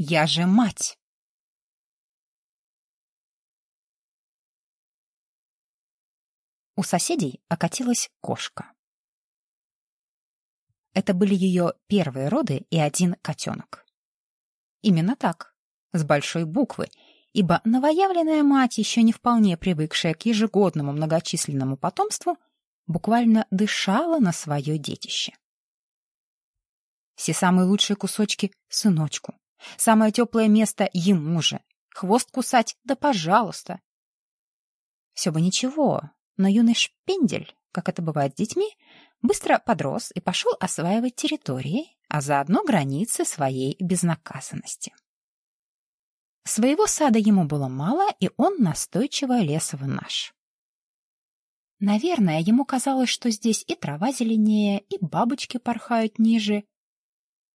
Я же мать. У соседей окатилась кошка. Это были ее первые роды и один котенок. Именно так, с большой буквы, ибо новоявленная мать, еще не вполне привыкшая к ежегодному многочисленному потомству, буквально дышала на свое детище. Все самые лучшие кусочки — сыночку. Самое теплое место — ему же. Хвост кусать — да пожалуйста. Все бы ничего, но юный шпендель, как это бывает с детьми, быстро подрос и пошел осваивать территории, а заодно границы своей безнаказанности. Своего сада ему было мало, и он настойчиво лез в наш. Наверное, ему казалось, что здесь и трава зеленее, и бабочки порхают ниже,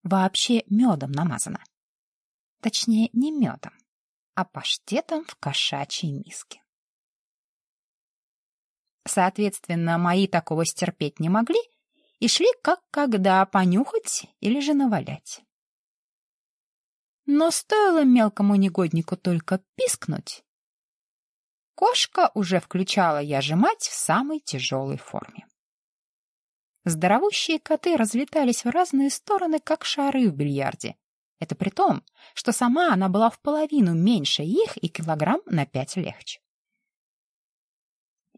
вообще медом намазано. Точнее, не медом, а паштетом в кошачьей миске. Соответственно, мои такого стерпеть не могли и шли как когда понюхать или же навалять. Но стоило мелкому негоднику только пискнуть, кошка уже включала я же мать в самой тяжелой форме. Здоровущие коты разлетались в разные стороны, как шары в бильярде. Это при том, что сама она была в половину меньше их и килограмм на пять легче.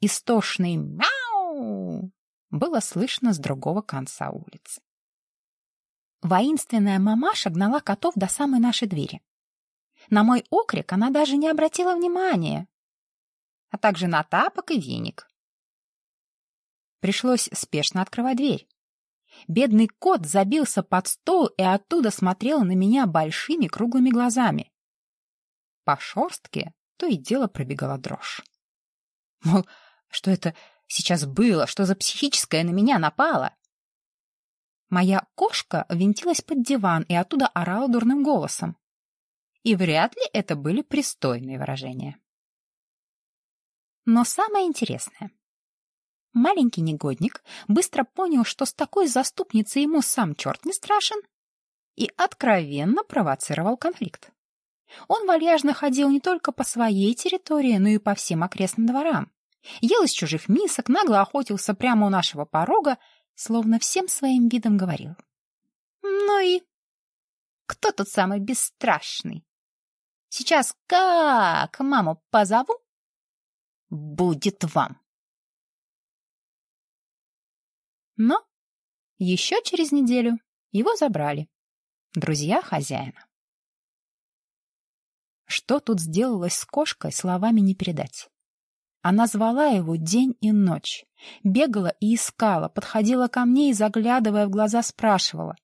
Истошный «мяу» было слышно с другого конца улицы. Воинственная мамаша гнала котов до самой нашей двери. На мой окрик она даже не обратила внимания, а также на тапок и веник. Пришлось спешно открывать дверь. Бедный кот забился под стол и оттуда смотрел на меня большими круглыми глазами. По шерстке то и дело пробегала дрожь. Мол, что это сейчас было, что за психическое на меня напало? Моя кошка винтилась под диван и оттуда орала дурным голосом. И вряд ли это были пристойные выражения. Но самое интересное — Маленький негодник быстро понял, что с такой заступницей ему сам черт не страшен, и откровенно провоцировал конфликт. Он вальяжно ходил не только по своей территории, но и по всем окрестным дворам. Ел из чужих мисок, нагло охотился прямо у нашего порога, словно всем своим видом говорил. «Ну и кто тут самый бесстрашный? Сейчас как маму позову? Будет вам!» Но еще через неделю его забрали. Друзья хозяина. Что тут сделалось с кошкой, словами не передать. Она звала его день и ночь, бегала и искала, подходила ко мне и, заглядывая в глаза, спрашивала.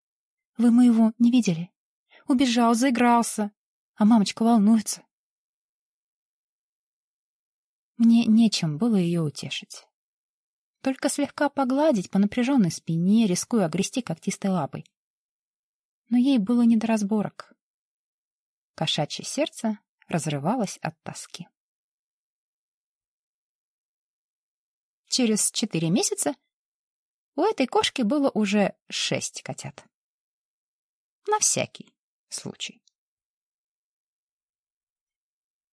— Вы моего не видели? Убежал, заигрался, а мамочка волнуется. Мне нечем было ее утешить только слегка погладить по напряженной спине, рискуя огрести когтистой лапой. Но ей было не до разборок. Кошачье сердце разрывалось от тоски. Через четыре месяца у этой кошки было уже шесть котят. На всякий случай.